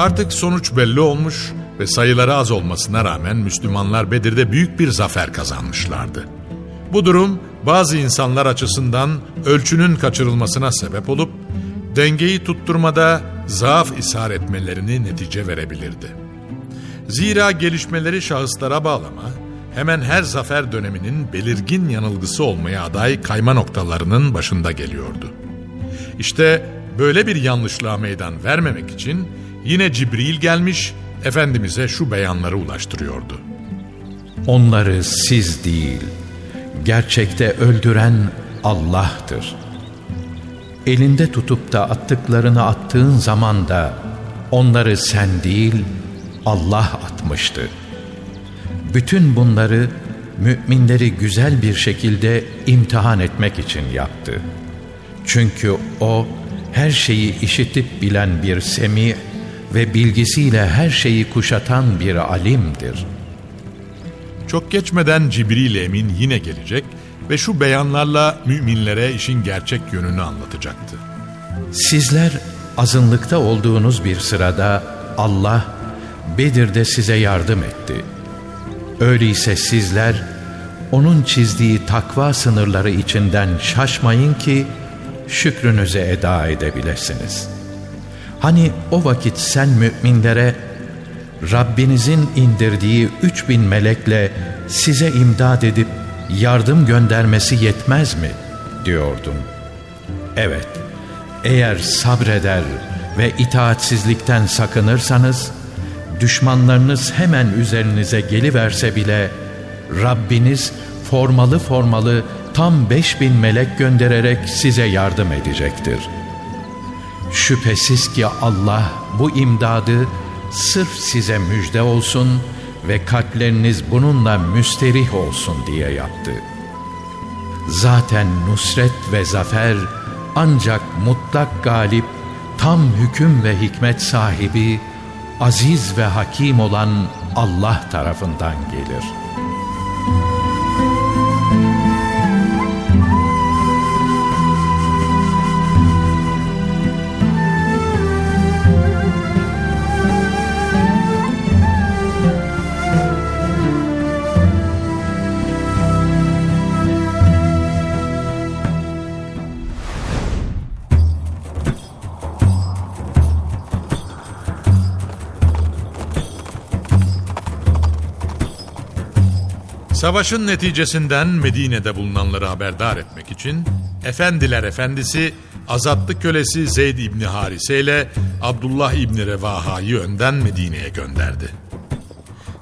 Artık sonuç belli olmuş ve sayıları az olmasına rağmen Müslümanlar Bedir'de büyük bir zafer kazanmışlardı. Bu durum bazı insanlar açısından ölçünün kaçırılmasına sebep olup dengeyi tutturmada zaaf ishar etmelerini netice verebilirdi. Zira gelişmeleri şahıslara bağlama hemen her zafer döneminin belirgin yanılgısı olmaya aday kayma noktalarının başında geliyordu. İşte böyle bir yanlışlığa meydan vermemek için yine Cibril gelmiş Efendimiz'e şu beyanları ulaştırıyordu. Onları siz değil, gerçekte öldüren Allah'tır. Elinde tutup da attıklarını attığın zaman da onları sen değil, Allah atmıştı. Bütün bunları müminleri güzel bir şekilde imtihan etmek için yaptı. Çünkü O her şeyi işitip bilen bir semih ve bilgisiyle her şeyi kuşatan bir alimdir. Çok geçmeden Cibril Emin yine gelecek ve şu beyanlarla müminlere işin gerçek yönünü anlatacaktı. Sizler azınlıkta olduğunuz bir sırada Allah Bedir'de size yardım etti. Öyleyse sizler onun çizdiği takva sınırları içinden şaşmayın ki şükrünüzü eda edebilirsiniz. Hani o vakit sen müminlere Rabbinizin indirdiği üç bin melekle size imdad edip yardım göndermesi yetmez mi? diyordun. Evet, eğer sabreder ve itaatsizlikten sakınırsanız, düşmanlarınız hemen üzerinize geliverse bile, Rabbiniz formalı formalı tam beş bin melek göndererek size yardım edecektir. Şüphesiz ki Allah bu imdadı sırf size müjde olsun ve kalpleriniz bununla müsterih olsun diye yaptı. Zaten nusret ve zafer ancak mutlak galip, tam hüküm ve hikmet sahibi, aziz ve hakim olan Allah tarafından gelir.'' Savaşın neticesinden Medine'de bulunanları haberdar etmek için Efendiler Efendisi azatlı kölesi Zeyd İbni Harise ile Abdullah İbni Revaha'yı önden Medine'ye gönderdi.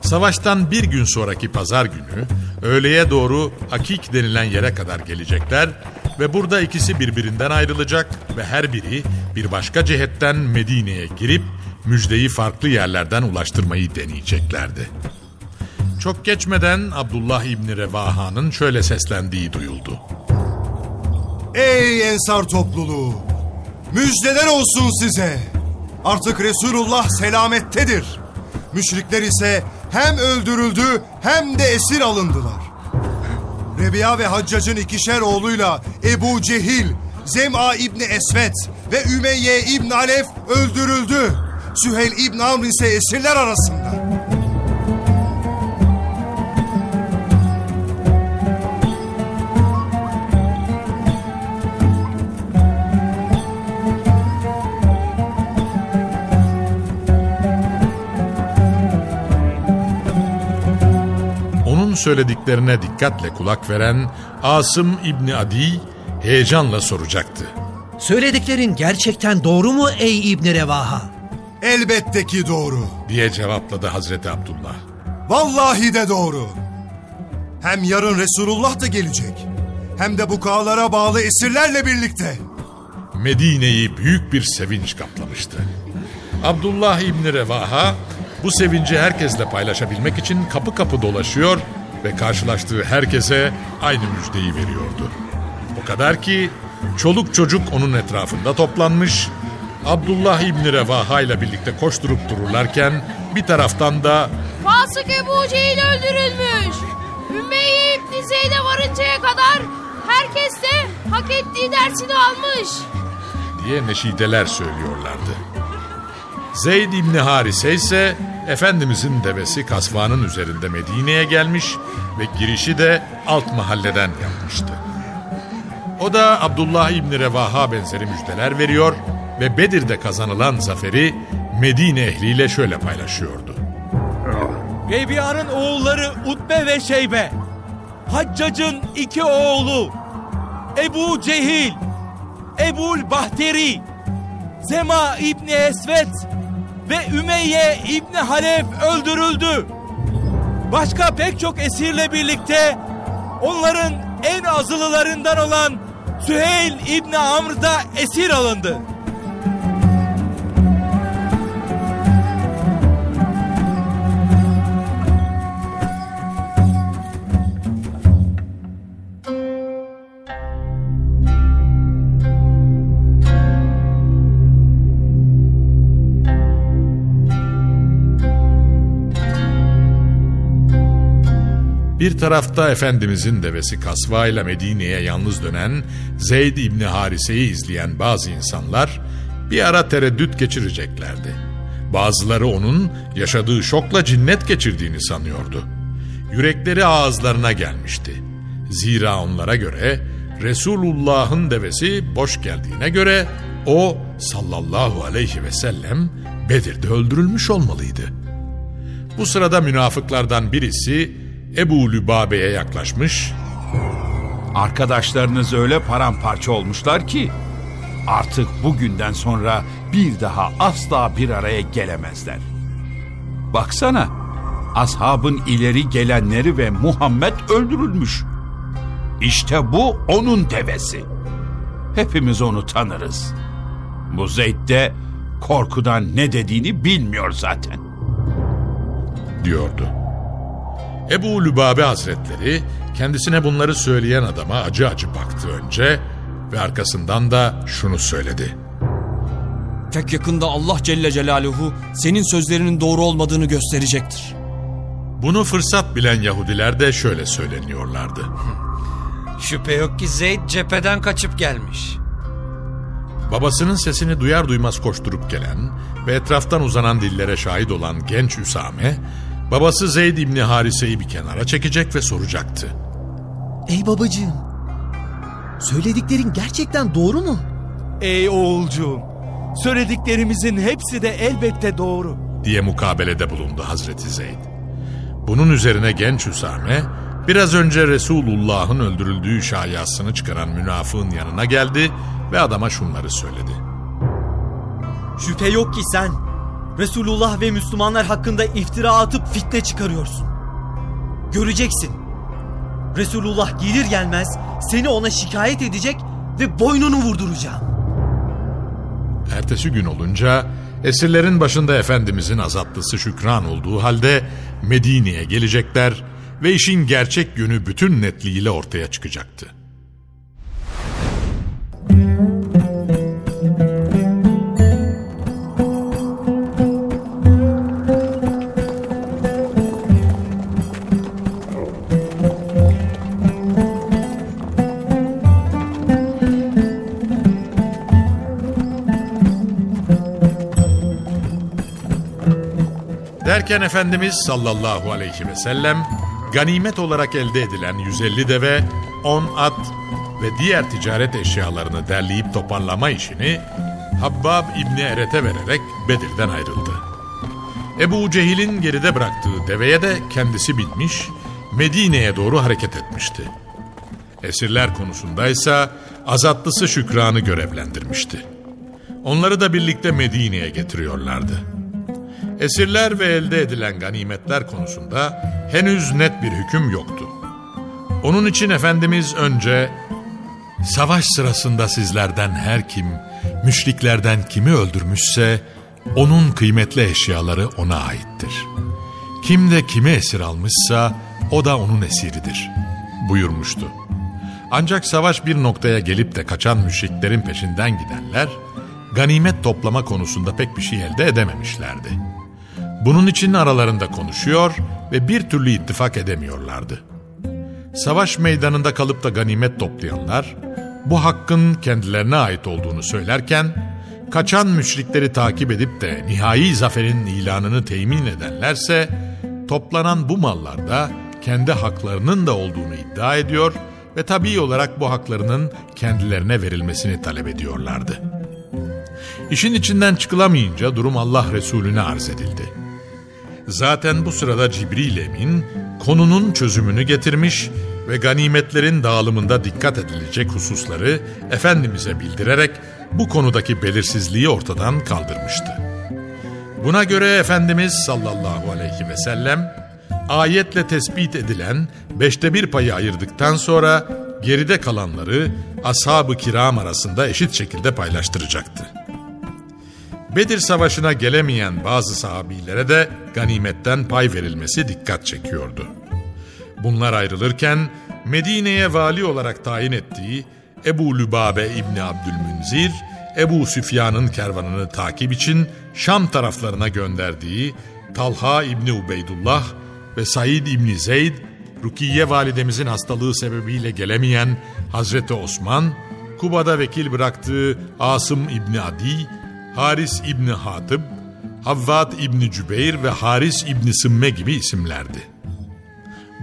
Savaştan bir gün sonraki pazar günü öğleye doğru Akik denilen yere kadar gelecekler ve burada ikisi birbirinden ayrılacak ve her biri bir başka cihetten Medine'ye girip müjdeyi farklı yerlerden ulaştırmayı deneyeceklerdi. Çok geçmeden Abdullah İbni Revaha'nın şöyle seslendiği duyuldu. Ey Ensar topluluğu! Müjdeler olsun size! Artık Resulullah selamettedir. Müşrikler ise hem öldürüldü hem de esir alındılar. Rebiya ve Haccac'ın ikişer oğluyla Ebu Cehil, Zem'a İbni Esvet ve Ümeyye İbni Alef öldürüldü. Süheyl İbni Amr ise esirler arasında. Söylediklerine dikkatle kulak veren Asım İbni Adi heyecanla soracaktı. Söylediklerin gerçekten doğru mu ey İbni Revaha? Elbette ki doğru. diye cevapladı Hazreti Abdullah. Vallahi de doğru. Hem yarın Resulullah da gelecek. Hem de bu kağlara bağlı esirlerle birlikte. Medine'yi büyük bir sevinç kaplamıştı. Abdullah İbni Revaha bu sevinci herkesle paylaşabilmek için kapı kapı dolaşıyor ve karşılaştığı herkese aynı müjdeyi veriyordu. O kadar ki çoluk çocuk onun etrafında toplanmış, Abdullah İbni Revaha ile birlikte koşturup dururlarken bir taraftan da Fasık Ebu Cehil öldürülmüş. Ümeyye İbni Zeyd'e varıncaya kadar herkes de hak ettiği dersini almış. diye neşideler söylüyorlardı. Zeyd İbni Harise ise Efendimizin devesi kasvanın üzerinde Medine'ye gelmiş ve girişi de alt mahalleden yapmıştı. O da Abdullah İbni Revaha benzeri müjdeler veriyor ve Bedir'de kazanılan zaferi Medine ehliyle şöyle paylaşıyordu. Rebiya'nın oğulları Utbe ve Şeybe. Haccac'ın iki oğlu. Ebu Cehil. Ebul Bahteri. Zema İbni Esvet ve Ümeyye İbni Halef öldürüldü. Başka pek çok esirle birlikte onların en azılılarından olan Süheyl İbni Amr da esir alındı. Bir tarafta Efendimizin devesi Kasva ile Medine'ye yalnız dönen Zeyd İbni Harise'yi izleyen bazı insanlar bir ara tereddüt geçireceklerdi. Bazıları onun yaşadığı şokla cinnet geçirdiğini sanıyordu. Yürekleri ağızlarına gelmişti. Zira onlara göre Resulullah'ın devesi boş geldiğine göre o sallallahu aleyhi ve sellem Bedir'de öldürülmüş olmalıydı. Bu sırada münafıklardan birisi Ebu Lübabe'ye yaklaşmış, Arkadaşlarınız öyle paramparça olmuşlar ki artık bugünden sonra bir daha asla bir araya gelemezler. Baksana, ashabın ileri gelenleri ve Muhammed öldürülmüş. İşte bu onun devesi. Hepimiz onu tanırız. Bu Zeyd de korkudan ne dediğini bilmiyor zaten. diyordu. Ebu Lübabe Hazretleri kendisine bunları söyleyen adama acı acı baktı önce ve arkasından da şunu söyledi. Pek yakında Allah Celle Celaluhu senin sözlerinin doğru olmadığını gösterecektir. Bunu fırsat bilen Yahudiler de şöyle söyleniyorlardı. Şüphe yok ki Zeyd cepheden kaçıp gelmiş. Babasının sesini duyar duymaz koşturup gelen ve etraftan uzanan dillere şahit olan genç Üsame, babası Zeyd İbni Harise'yi bir kenara çekecek ve soracaktı. Ey babacığım. Söylediklerin gerçekten doğru mu? Ey oğulcuğum, söylediklerimizin hepsi de elbette doğru. diye mukabelede bulundu Hazreti Zeyd. Bunun üzerine genç Hüsame biraz önce Resulullah'ın öldürüldüğü şayasını çıkaran münafığın yanına geldi ve adama şunları söyledi. Şüphe yok ki sen Resulullah ve Müslümanlar hakkında iftira atıp fitne çıkarıyorsun. Göreceksin. Resulullah gelir gelmez seni ona şikayet edecek ve boynunu vurduracağım. Ertesi gün olunca esirlerin başında Efendimizin azatlısı Şükran olduğu halde Medine'ye gelecekler ve işin gerçek yönü bütün netliğiyle ortaya çıkacaktı. Derken Efendimiz sallallahu aleyhi ve sellem ganimet olarak elde edilen 150 deve, 10 at ve diğer ticaret eşyalarını derleyip toparlama işini Habbab İbni Eret'e vererek Bedir'den ayrıldı. Ebu Cehil'in geride bıraktığı deveye de kendisi binmiş, Medine'ye doğru hareket etmişti. Esirler konusundaysa azatlısı Şükran'ı görevlendirmişti. Onları da birlikte Medine'ye getiriyorlardı. Esirler ve elde edilen ganimetler konusunda henüz net bir hüküm yoktu. Onun için Efendimiz önce savaş sırasında sizlerden her kim müşriklerden kimi öldürmüşse onun kıymetli eşyaları ona aittir. Kim de kimi esir almışsa o da onun esiridir buyurmuştu. Ancak savaş bir noktaya gelip de kaçan müşriklerin peşinden gidenler ganimet toplama konusunda pek bir şey elde edememişlerdi. Bunun için aralarında konuşuyor ve bir türlü ittifak edemiyorlardı. Savaş meydanında kalıp da ganimet toplayanlar bu hakkın kendilerine ait olduğunu söylerken kaçan müşrikleri takip edip de nihai zaferin ilanını temin edenlerse toplanan bu mallarda kendi haklarının da olduğunu iddia ediyor ve tabii olarak bu haklarının kendilerine verilmesini talep ediyorlardı. İşin içinden çıkılamayınca durum Allah Resulüne arz edildi. Zaten bu sırada Cibril Emin konunun çözümünü getirmiş ve ganimetlerin dağılımında dikkat edilecek hususları Efendimiz'e bildirerek bu konudaki belirsizliği ortadan kaldırmıştı. Buna göre Efendimiz sallallahu aleyhi ve sellem ayetle tespit edilen beşte bir payı ayırdıktan sonra geride kalanları ashab-ı kiram arasında eşit şekilde paylaştıracaktı. Bedir Savaşı'na gelemeyen bazı sahabilere de ganimetten pay verilmesi dikkat çekiyordu. Bunlar ayrılırken Medine'ye vali olarak tayin ettiği Ebu Lübabe İbni Abdülmünzir, Ebu Süfyan'ın kervanını takip için Şam taraflarına gönderdiği Talha İbni Ubeydullah ve Said İbni Zeyd, Rukiye validemizin hastalığı sebebiyle gelemeyen Hazreti Osman, Kuba'da vekil bıraktığı Asım İbni Adi, Haris İbni Hatib, Havvat İbni Cübeyr ve Haris İbni Sımme gibi isimlerdi.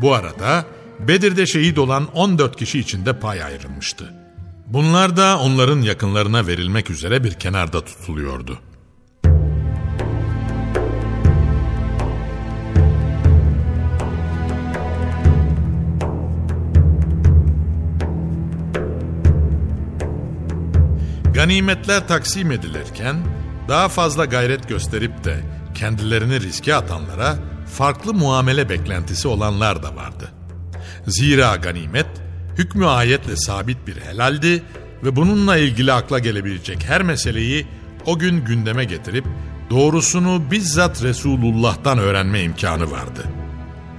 Bu arada Bedir'de şehit olan 14 kişi için de pay ayrılmıştı. Bunlar da onların yakınlarına verilmek üzere bir kenarda tutuluyordu. Ganimetler taksim edilirken daha fazla gayret gösterip de kendilerini riske atanlara farklı muamele beklentisi olanlar da vardı. Zira ganimet hükmü ayetle sabit bir helaldi ve bununla ilgili akla gelebilecek her meseleyi o gün gündeme getirip doğrusunu bizzat Resulullah'tan öğrenme imkanı vardı.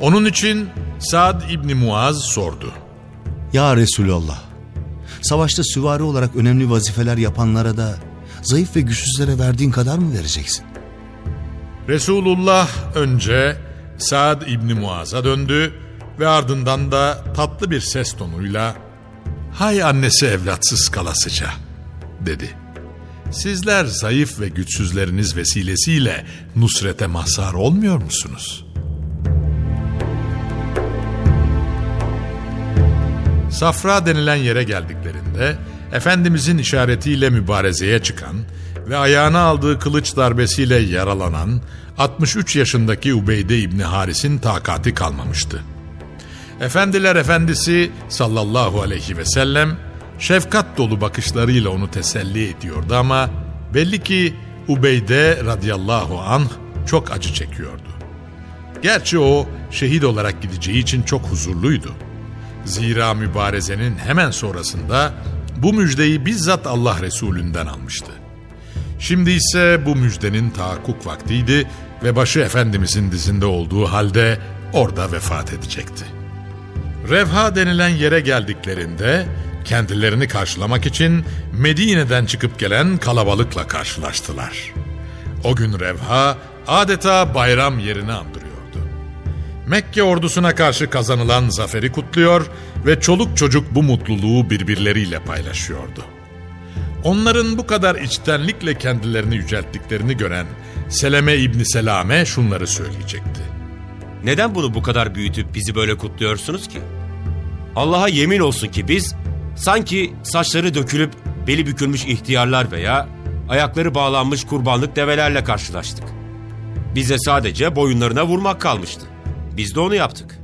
Onun için Sa'd İbni Muaz sordu. Ya Resulallah, savaşta süvari olarak önemli vazifeler yapanlara da zayıf ve güçsüzlere verdiğin kadar mı vereceksin? Resulullah önce Sa'd İbni Muaz'a döndü ve ardından da tatlı bir ses tonuyla ''Hay annesi evlatsız kalasıca'' dedi. Sizler zayıf ve güçsüzleriniz vesilesiyle nusrete mazhar olmuyor musunuz? Safra denilen yere geldiklerinde Efendimizin işaretiyle mübarezeye çıkan ve ayağına aldığı kılıç darbesiyle yaralanan 63 yaşındaki Ubeyde İbni Haris'in takati kalmamıştı. Efendiler Efendisi sallallahu aleyhi ve sellem şefkat dolu bakışlarıyla onu teselli ediyordu ama belli ki Ubeyde radıyallahu anh çok acı çekiyordu. Gerçi o şehit olarak gideceği için çok huzurluydu. Zira mübarezenin hemen sonrasında bu müjdeyi bizzat Allah Resulünden almıştı. Şimdi ise bu müjdenin tahakkuk vaktiydi ve başı Efendimizin dizinde olduğu halde orada vefat edecekti. Revha denilen yere geldiklerinde kendilerini karşılamak için Medine'den çıkıp gelen kalabalıkla karşılaştılar. O gün Revha adeta bayram yerini andırıyordu. Mekke ordusuna karşı kazanılan zaferi kutluyor ve çoluk çocuk bu mutluluğu birbirleriyle paylaşıyordu. Onların bu kadar içtenlikle kendilerini yücelttiklerini gören Seleme İbni Selame şunları söyleyecekti. Neden bunu bu kadar büyütüp bizi böyle kutluyorsunuz ki? Allah'a yemin olsun ki biz sanki saçları dökülüp beli bükülmüş ihtiyarlar veya ayakları bağlanmış kurbanlık develerle karşılaştık. Bize sadece boyunlarına vurmak kalmıştı. Biz de onu yaptık.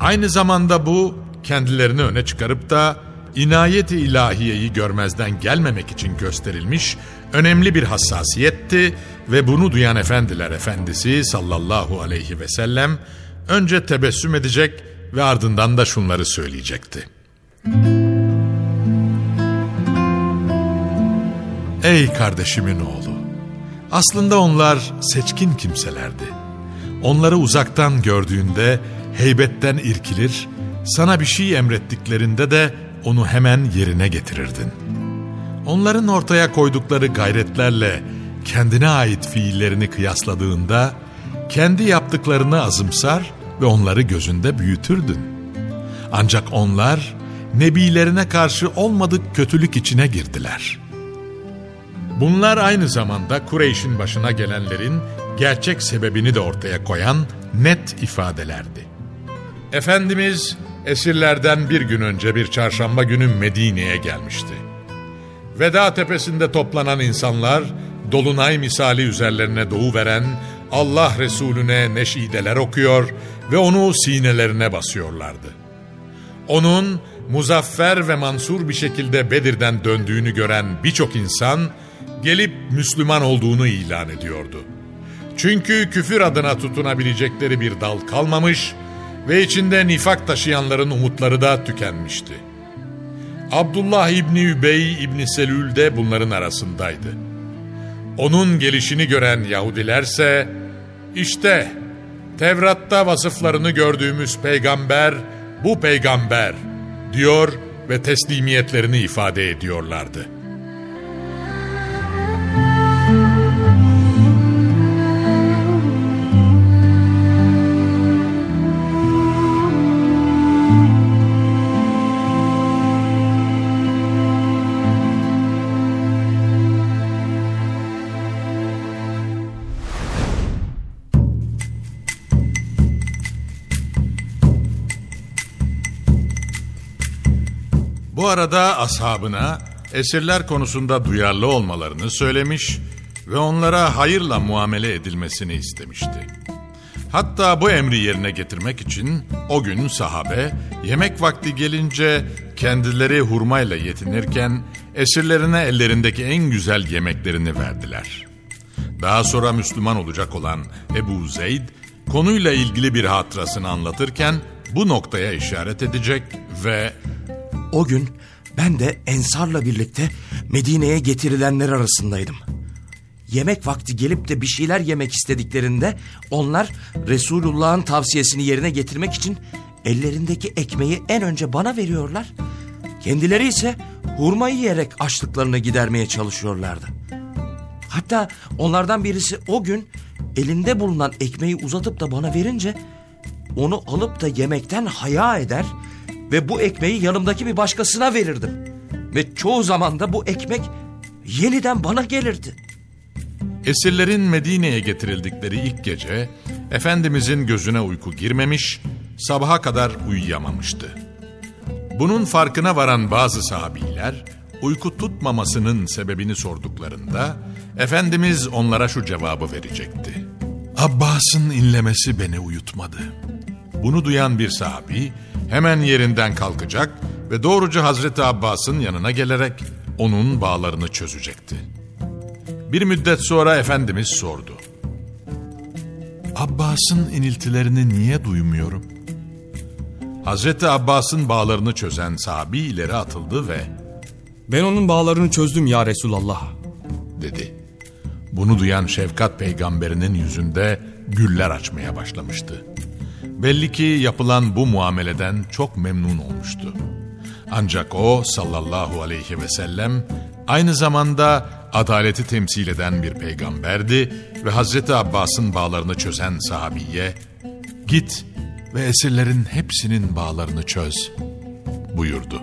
Aynı zamanda bu kendilerini öne çıkarıp da inayeti ilahiyeyi görmezden gelmemek için gösterilmiş önemli bir hassasiyetti ve bunu duyan efendiler efendisi sallallahu aleyhi ve sellem önce tebessüm edecek ve ardından da şunları söyleyecekti. Ey kardeşimin oğlu! Aslında onlar seçkin kimselerdi. Onları uzaktan gördüğünde heybetten irkilir, sana bir şey emrettiklerinde de onu hemen yerine getirirdin. Onların ortaya koydukları gayretlerle kendine ait fiillerini kıyasladığında kendi yaptıklarını azımsar ve onları gözünde büyütürdün. Ancak onlar nebilerine karşı olmadık kötülük içine girdiler. Bunlar aynı zamanda Kureyş'in başına gelenlerin gerçek sebebini de ortaya koyan net ifadelerdi. Efendimiz esirlerden bir gün önce bir çarşamba günü Medine'ye gelmişti. Veda tepesinde toplanan insanlar dolunay misali üzerlerine doğu veren Allah Resulüne neşideler okuyor ve onu sinelerine basıyorlardı. Onun muzaffer ve mansur bir şekilde Bedir'den döndüğünü gören birçok insan gelip Müslüman olduğunu ilan ediyordu. Çünkü küfür adına tutunabilecekleri bir dal kalmamış ve içinde nifak taşıyanların umutları da tükenmişti. Abdullah İbni Übey İbni Selül de bunların arasındaydı. Onun gelişini gören Yahudilerse, işte Tevrat'ta vasıflarını gördüğümüz peygamber bu peygamber diyor ve teslimiyetlerini ifade ediyorlardı. Bu arada ashabına esirler konusunda duyarlı olmalarını söylemiş ve onlara hayırla muamele edilmesini istemişti. Hatta bu emri yerine getirmek için o gün sahabe yemek vakti gelince kendileri hurmayla yetinirken esirlerine ellerindeki en güzel yemeklerini verdiler. Daha sonra Müslüman olacak olan Ebu Zeyd konuyla ilgili bir hatırasını anlatırken bu noktaya işaret edecek ve O gün ben de Ensar'la birlikte Medine'ye getirilenler arasındaydım. Yemek vakti gelip de bir şeyler yemek istediklerinde onlar Resulullah'ın tavsiyesini yerine getirmek için ellerindeki ekmeği en önce bana veriyorlar. Kendileri ise hurma yiyerek açlıklarını gidermeye çalışıyorlardı. Hatta onlardan birisi o gün elinde bulunan ekmeği uzatıp da bana verince onu alıp da yemekten haya eder ve bu ekmeği yanımdaki bir başkasına verirdim. Ve çoğu zaman da bu ekmek yeniden bana gelirdi. Esirlerin Medine'ye getirildikleri ilk gece Efendimizin gözüne uyku girmemiş, sabaha kadar uyuyamamıştı. Bunun farkına varan bazı sahabiler uyku tutmamasının sebebini sorduklarında Efendimiz onlara şu cevabı verecekti. Abbas'ın inlemesi beni uyutmadı. Bunu duyan bir sahabi hemen yerinden kalkacak ve doğruca Hazreti Abbas'ın yanına gelerek onun bağlarını çözecekti. Bir müddet sonra Efendimiz sordu. Abbas'ın iniltilerini niye duymuyorum? Hazreti Abbas'ın bağlarını çözen sahabi ileri atıldı ve Ben onun bağlarını çözdüm ya Resulallah. dedi. Bunu duyan Şefkat peygamberinin yüzünde güller açmaya başlamıştı. Belli ki yapılan bu muameleden çok memnun olmuştu. Ancak o sallallahu aleyhi ve sellem aynı zamanda adaleti temsil eden bir peygamberdi ve Hazreti Abbas'ın bağlarını çözen sahabiye git ve esirlerin hepsinin bağlarını çöz buyurdu.